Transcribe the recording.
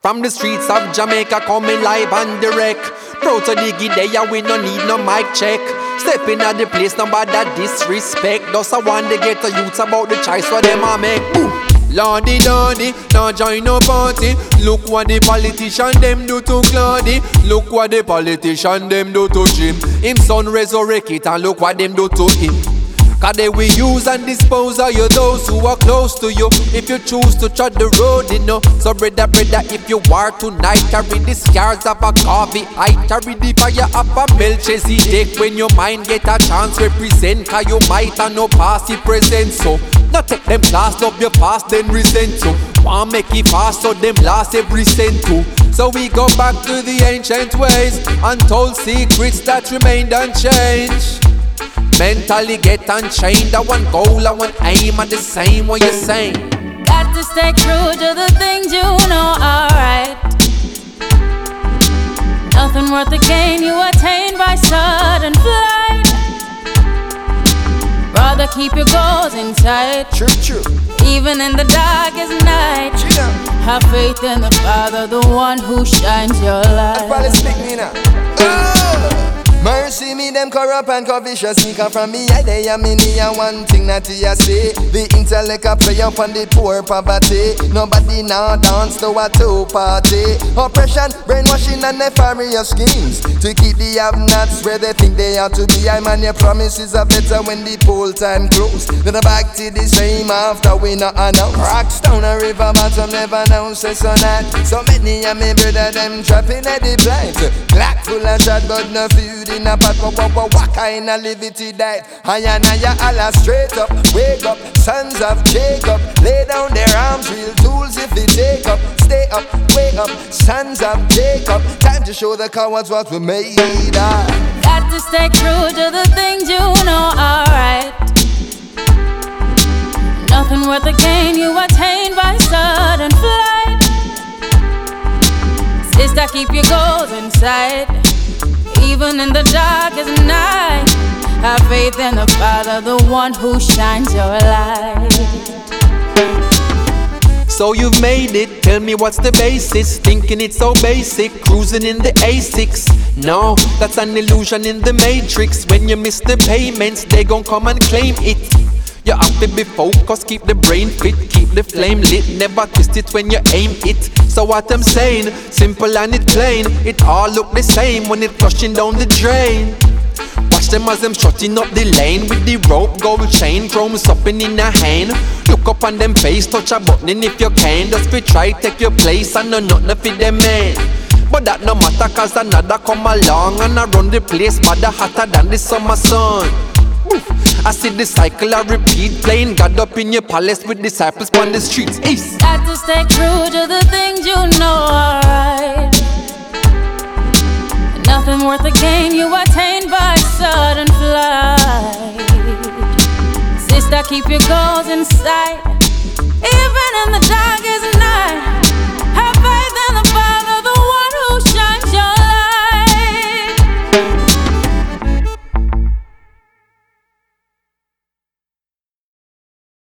From the streets of Jamaica coming live and direct. Proud to it there, we no need no mic check. Stepping at the place, nobody disrespect. Just I want to get the youths about the choice for them I make. Boom. Lordy Lordy, now join no party. Look what the politician them do to Claudy. Look what the politician them do to Jim. Him son resurrect it and look what them do to him. Cause they will use and dispose of you those who are close to you. If you choose to tread the road, you know. So, brother, brother, if you are tonight, carry the scars of a coffee. I carry the fire of a Melchizedek. When your mind get a chance, represent. Cause you might have no past, present. So, not take them class, love your past, then resent you. Want make it fast, so them last every cent too. So we go back to the ancient ways, untold secrets that remained unchanged. Mentally get unchained. I want goal, I want aim, and the same what you're saying. Got to stay true to the things you know are right. Nothing worth the gain you attain by sudden flight. Rather keep your goals in sight. True, true. Even in the darkest night. True. Have faith in the Father, the one who shines your light. Probably speak me now. Oh. Mercy me, them corrupt and covetous sneaker from me. I they am in here one thing that you say. The intellect a play up on the poor poverty. Nobody now dance to a two party. Oppression, brainwashing and nefarious schemes to keep the have-nots where they think they ought to be. I man, your promises are better when the poll time close. Then I back to the same after we not announce. Rocks down a river bottom never know say so. So many of me brother them trapping at the blind. Black full of shot but no food in a pot, what, what, what, what kind of liberty that? I and I Allah straight up, wake up, sons of Jacob, lay down their arms, real tools if they take up, stay up, wake up, sons of Jacob, time to show the cowards what we made of. Got to stay true to the things you know are right. Nothing worth the gain you attain by sudden flight. Sister, keep your goals in sight even in the darkest night. Have faith in the Father, the one who shines your light. So you've made it, tell me what's the basis? Thinking it's so basic, cruising in the A6. No, that's an illusion in the matrix. When you miss the payments, they gon' come and claim it. You have to be focused, keep the brain fit, keep the flame lit, never twist it when you aim it. So what I'm saying, simple and it plain, it all look the same when it flushing down the drain. Watch them as them shutting up the lane with the rope, gold chain, chrome supping in a hand. Look up on them face, touch a button if you can. Just be try take your place and no nothing for them man. But that no matter cause another come along and I run the place, but hotter than the summer sun. I see the cycle I repeat, playing God up in your palace with disciples on the streets. East. Got to stay true to the things you know are right. Nothing worth the gain you attain by sudden flight. Sister, keep your goals in sight,